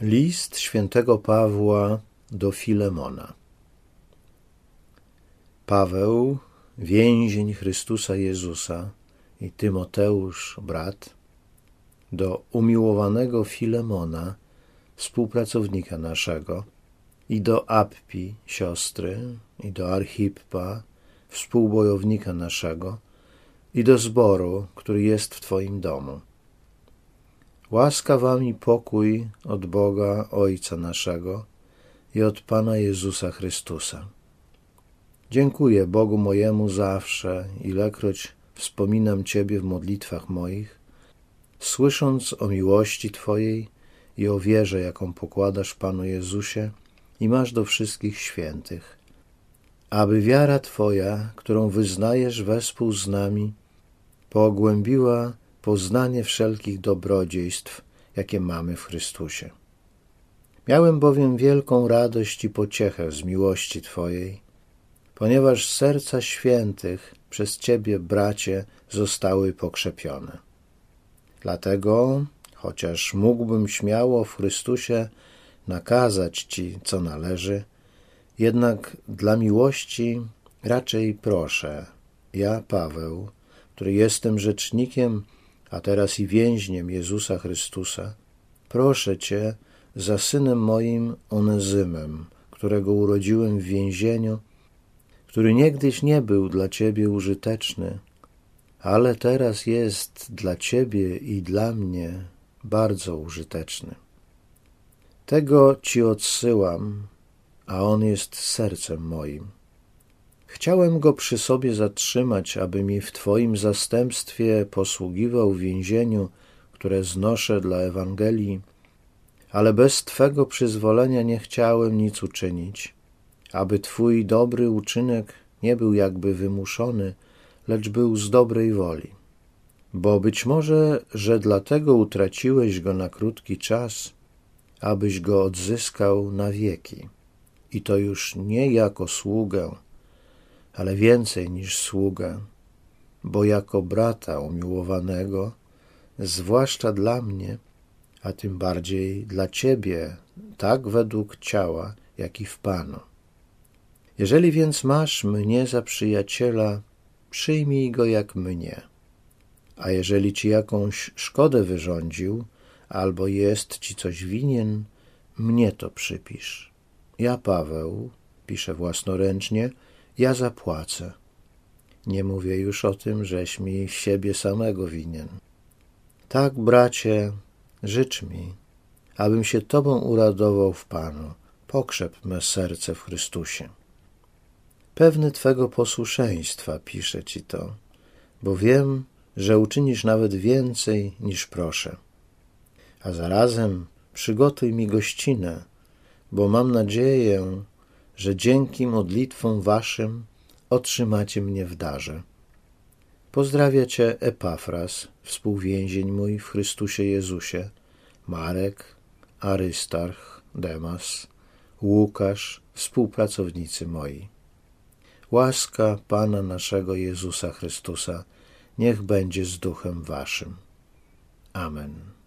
List świętego Pawła do Filemona. Paweł, więzień Chrystusa Jezusa i Tymoteusz, brat, do umiłowanego Filemona, współpracownika naszego, i do Appi, siostry, i do Archippa, współbojownika naszego, i do zboru, który jest w Twoim domu. Łaska wam i pokój od Boga Ojca naszego i od Pana Jezusa Chrystusa. Dziękuję Bogu mojemu zawsze, ilekroć wspominam Ciebie w modlitwach moich, słysząc o miłości Twojej i o wierze, jaką pokładasz Panu Jezusie i masz do wszystkich świętych, aby wiara Twoja, którą wyznajesz wespół z nami, pogłębiła poznanie wszelkich dobrodziejstw, jakie mamy w Chrystusie. Miałem bowiem wielką radość i pociechę z miłości Twojej, ponieważ serca świętych przez Ciebie, bracie, zostały pokrzepione. Dlatego, chociaż mógłbym śmiało w Chrystusie nakazać Ci, co należy, jednak dla miłości raczej proszę, ja, Paweł, który jestem rzecznikiem a teraz i więźniem Jezusa Chrystusa, proszę Cię za synem moim Onezymem, którego urodziłem w więzieniu, który niegdyś nie był dla Ciebie użyteczny, ale teraz jest dla Ciebie i dla mnie bardzo użyteczny. Tego Ci odsyłam, a On jest sercem moim. Chciałem go przy sobie zatrzymać, aby mi w Twoim zastępstwie posługiwał w więzieniu, które znoszę dla Ewangelii, ale bez Twego przyzwolenia nie chciałem nic uczynić, aby Twój dobry uczynek nie był jakby wymuszony, lecz był z dobrej woli. Bo być może, że dlatego utraciłeś go na krótki czas, abyś go odzyskał na wieki. I to już nie jako sługę, ale więcej niż sługę, bo jako brata umiłowanego, zwłaszcza dla mnie, a tym bardziej dla Ciebie, tak według ciała, jak i w Panu. Jeżeli więc masz mnie za przyjaciela, przyjmij go jak mnie. A jeżeli ci jakąś szkodę wyrządził, albo jest ci coś winien, mnie to przypisz. Ja, Paweł, piszę własnoręcznie, ja zapłacę. Nie mówię już o tym, żeś mi siebie samego winien. Tak, bracie, życz mi, abym się Tobą uradował w Panu. Pokrzep me serce w Chrystusie. Pewny Twego posłuszeństwa piszę Ci to, bo wiem, że uczynisz nawet więcej niż proszę. A zarazem przygotuj mi gościnę, bo mam nadzieję, że dzięki modlitwom waszym otrzymacie mnie w darze. Pozdrawia cię Epafras, współwięzień mój w Chrystusie Jezusie, Marek, Arystarch, Demas, Łukasz, współpracownicy moi. Łaska Pana naszego Jezusa Chrystusa niech będzie z duchem waszym. Amen.